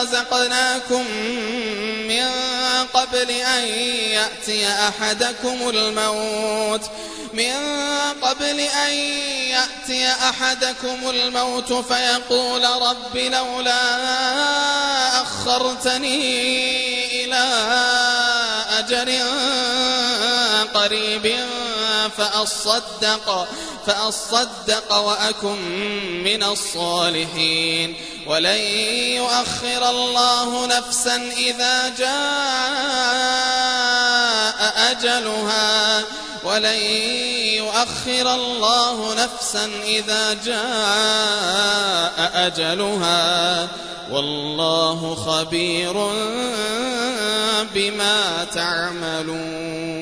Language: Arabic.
رزقناكم من قبل أن يأتي أحدكم الموت. من قبل أن يأتي أحدكم الموت فيقول رب لولا أخرتني إلى أجر قريب فأصدق. فأصدق وأكن من الصالحين. ولن يؤخر الله نفسا إذا جاء أجلها. ولن يؤخر الله نفسا إذا جاء أجلها. والله خبير بما تعملون.